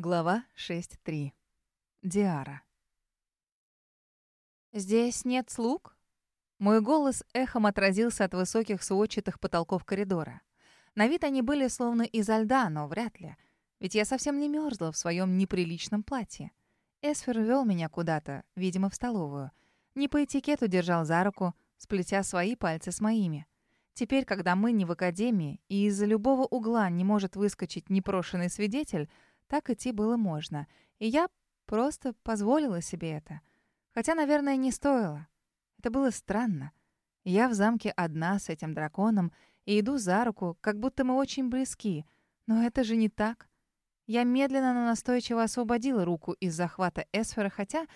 Глава 6.3. Диара. «Здесь нет слуг?» Мой голос эхом отразился от высоких сводчатых потолков коридора. На вид они были словно изо льда, но вряд ли. Ведь я совсем не мерзла в своем неприличном платье. Эсфер вел меня куда-то, видимо, в столовую. Не по этикету держал за руку, сплетя свои пальцы с моими. Теперь, когда мы не в академии, и из-за любого угла не может выскочить непрошенный свидетель, так идти было можно. И я просто позволила себе это. Хотя, наверное, не стоило. Это было странно. Я в замке одна с этим драконом и иду за руку, как будто мы очень близки. Но это же не так. Я медленно, но настойчиво освободила руку из захвата Эсфера, хотя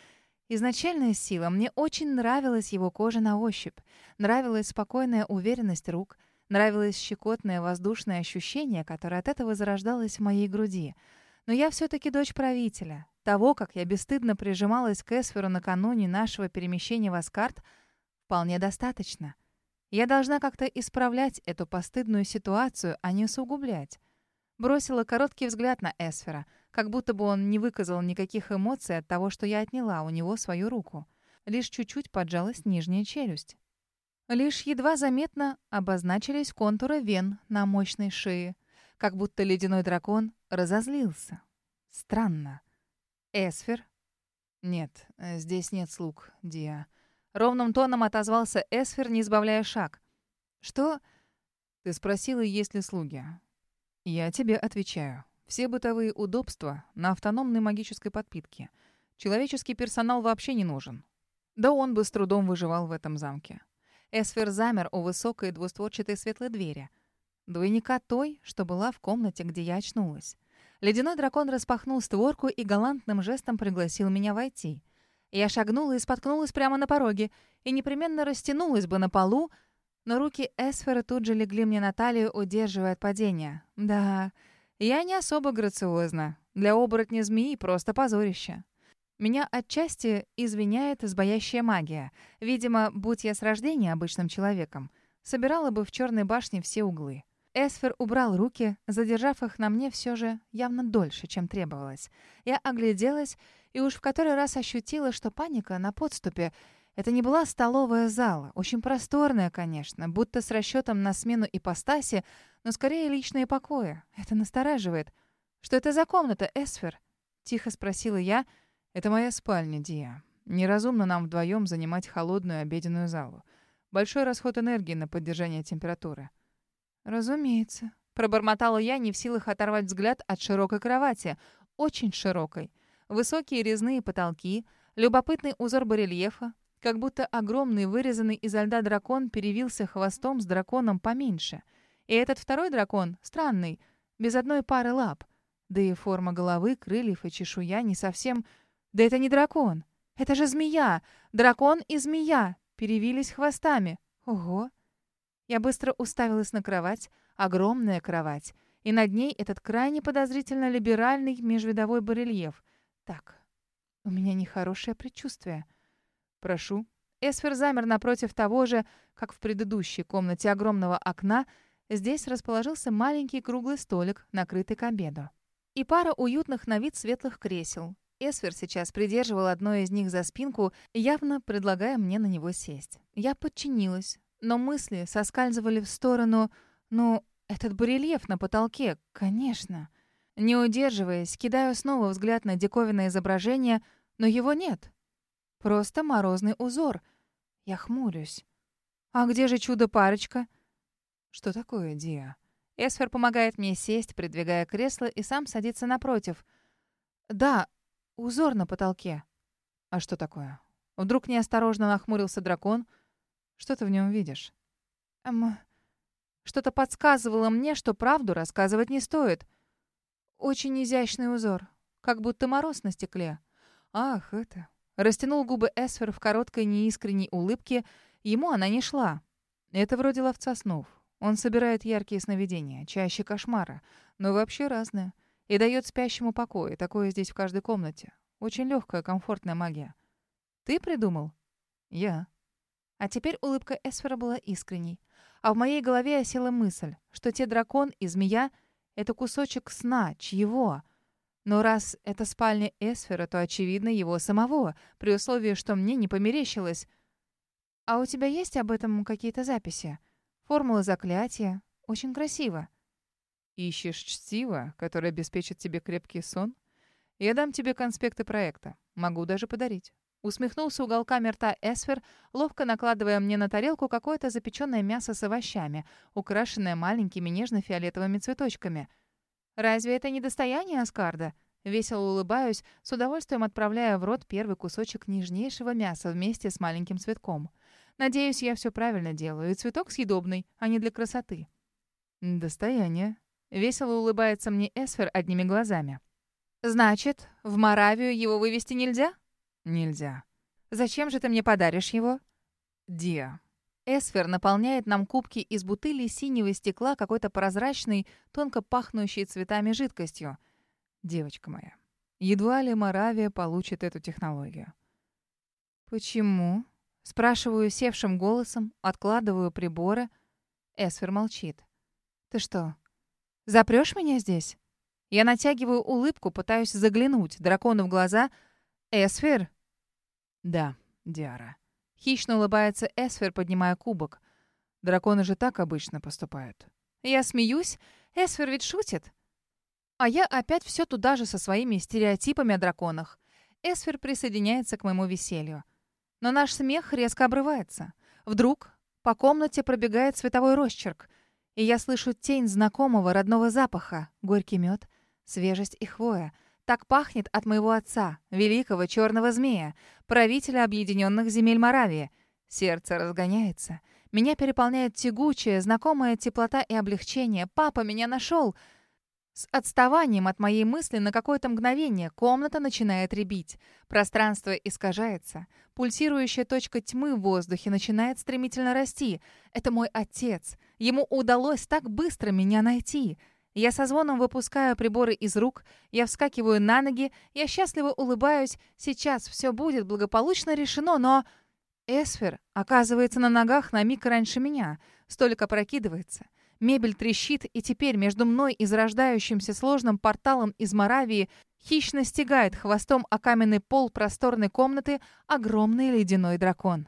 изначальная сила, мне очень нравилась его кожа на ощупь, нравилась спокойная уверенность рук, нравилось щекотное воздушное ощущение, которое от этого зарождалось в моей груди — но я все-таки дочь правителя. Того, как я бесстыдно прижималась к Эсферу накануне нашего перемещения в Аскарт, вполне достаточно. Я должна как-то исправлять эту постыдную ситуацию, а не усугублять. Бросила короткий взгляд на Эсфера, как будто бы он не выказал никаких эмоций от того, что я отняла у него свою руку. Лишь чуть-чуть поджалась нижняя челюсть. Лишь едва заметно обозначились контуры вен на мощной шее, как будто ледяной дракон разозлился. Странно. Эсфер? Нет, э, здесь нет слуг, Диа. Ровным тоном отозвался Эсфер, не избавляя шаг. Что? Ты спросила, есть ли слуги. Я тебе отвечаю. Все бытовые удобства на автономной магической подпитке. Человеческий персонал вообще не нужен. Да он бы с трудом выживал в этом замке. Эсфер замер у высокой двустворчатой светлой двери. Двойника той, что была в комнате, где я очнулась. Ледяной дракон распахнул створку и галантным жестом пригласил меня войти. Я шагнула и споткнулась прямо на пороге, и непременно растянулась бы на полу, но руки Эсфера тут же легли мне на талию, удерживая от падения. Да, я не особо грациозна. Для оборотня змеи просто позорище. Меня отчасти извиняет избоящая магия. Видимо, будь я с рождения обычным человеком, собирала бы в черной башне все углы. Эсфер убрал руки, задержав их на мне все же явно дольше, чем требовалось. Я огляделась и уж в который раз ощутила, что паника на подступе. Это не была столовая зала, очень просторная, конечно, будто с расчетом на смену ипостаси, но скорее личные покои. Это настораживает. «Что это за комната, Эсфер?» — тихо спросила я. «Это моя спальня, Дия. Неразумно нам вдвоем занимать холодную обеденную залу. Большой расход энергии на поддержание температуры». «Разумеется», — пробормотала я, не в силах оторвать взгляд от широкой кровати. Очень широкой. Высокие резные потолки, любопытный узор барельефа, как будто огромный вырезанный изо льда дракон перевился хвостом с драконом поменьше. И этот второй дракон, странный, без одной пары лап. Да и форма головы, крыльев и чешуя не совсем... Да это не дракон. Это же змея. Дракон и змея перевились хвостами. Ого! Я быстро уставилась на кровать, огромная кровать, и над ней этот крайне подозрительно либеральный межвидовой барельеф. Так, у меня нехорошее предчувствие. Прошу. Эсфер замер напротив того же, как в предыдущей комнате огромного окна. Здесь расположился маленький круглый столик, накрытый к обеду. И пара уютных на вид светлых кресел. Эсфер сейчас придерживал одно из них за спинку, явно предлагая мне на него сесть. Я подчинилась, но мысли соскальзывали в сторону... Ну, этот барельеф на потолке, конечно. Не удерживаясь, кидаю снова взгляд на диковинное изображение, но его нет. Просто морозный узор. Я хмурюсь. А где же чудо-парочка? Что такое, Диа? Эсфер помогает мне сесть, придвигая кресло, и сам садится напротив. Да, узор на потолке. А что такое? Вдруг неосторожно нахмурился дракон — что ты в нем видишь? Эм, что-то подсказывало мне, что правду рассказывать не стоит. Очень изящный узор, как будто мороз на стекле. Ах, это... Растянул губы Эсфер в короткой неискренней улыбке. Ему она не шла. Это вроде ловца снов. Он собирает яркие сновидения, чаще кошмара, но вообще разное. И дает спящему покой. Такое здесь в каждой комнате. Очень легкая, комфортная магия. Ты придумал? Я. А теперь улыбка Эсфера была искренней. А в моей голове осела мысль, что те дракон и змея — это кусочек сна, чьего? Но раз это спальня Эсфера, то, очевидно, его самого, при условии, что мне не померещилось. А у тебя есть об этом какие-то записи? Формула заклятия. Очень красиво. Ищешь чтиво, которое обеспечит тебе крепкий сон? Я дам тебе конспекты проекта. Могу даже подарить. Усмехнулся уголками рта Эсфер, ловко накладывая мне на тарелку какое-то запеченное мясо с овощами, украшенное маленькими нежно-фиолетовыми цветочками. «Разве это не достояние Аскарда?» Весело улыбаюсь, с удовольствием отправляя в рот первый кусочек нежнейшего мяса вместе с маленьким цветком. Надеюсь, я все правильно делаю, и цветок съедобный, а не для красоты. «Достояние», — весело улыбается мне Эсфер одними глазами. «Значит, в Моравию его вывести нельзя?» «Нельзя». «Зачем же ты мне подаришь его?» «Диа». Эсфер наполняет нам кубки из бутыли синего стекла какой-то прозрачной, тонко пахнущей цветами жидкостью. «Девочка моя, едва ли Моравия получит эту технологию». «Почему?» Спрашиваю севшим голосом, откладываю приборы. Эсфер молчит. «Ты что, запрёшь меня здесь?» Я натягиваю улыбку, пытаюсь заглянуть дракону в глаза. «Эсфер?» «Да, Диара». Хищно улыбается Эсфер, поднимая кубок. «Драконы же так обычно поступают». Я смеюсь. Эсфер ведь шутит. А я опять все туда же со своими стереотипами о драконах. Эсфер присоединяется к моему веселью. Но наш смех резко обрывается. Вдруг по комнате пробегает световой росчерк, и я слышу тень знакомого родного запаха, горький мед, свежесть и хвоя. Так пахнет от моего отца, великого черного змея, правителя объединенных земель Моравии. Сердце разгоняется. Меня переполняет тягучая, знакомая теплота и облегчение. Папа меня нашел. С отставанием от моей мысли на какое-то мгновение комната начинает ребить. Пространство искажается. Пульсирующая точка тьмы в воздухе начинает стремительно расти. Это мой отец. Ему удалось так быстро меня найти. Я со звоном выпускаю приборы из рук, я вскакиваю на ноги, я счастливо улыбаюсь. Сейчас все будет благополучно решено, но... Эсфер оказывается на ногах на миг раньше меня. Столько прокидывается. Мебель трещит, и теперь между мной и зарождающимся сложным порталом из Моравии хищно стегает хвостом о каменный пол просторной комнаты огромный ледяной дракон.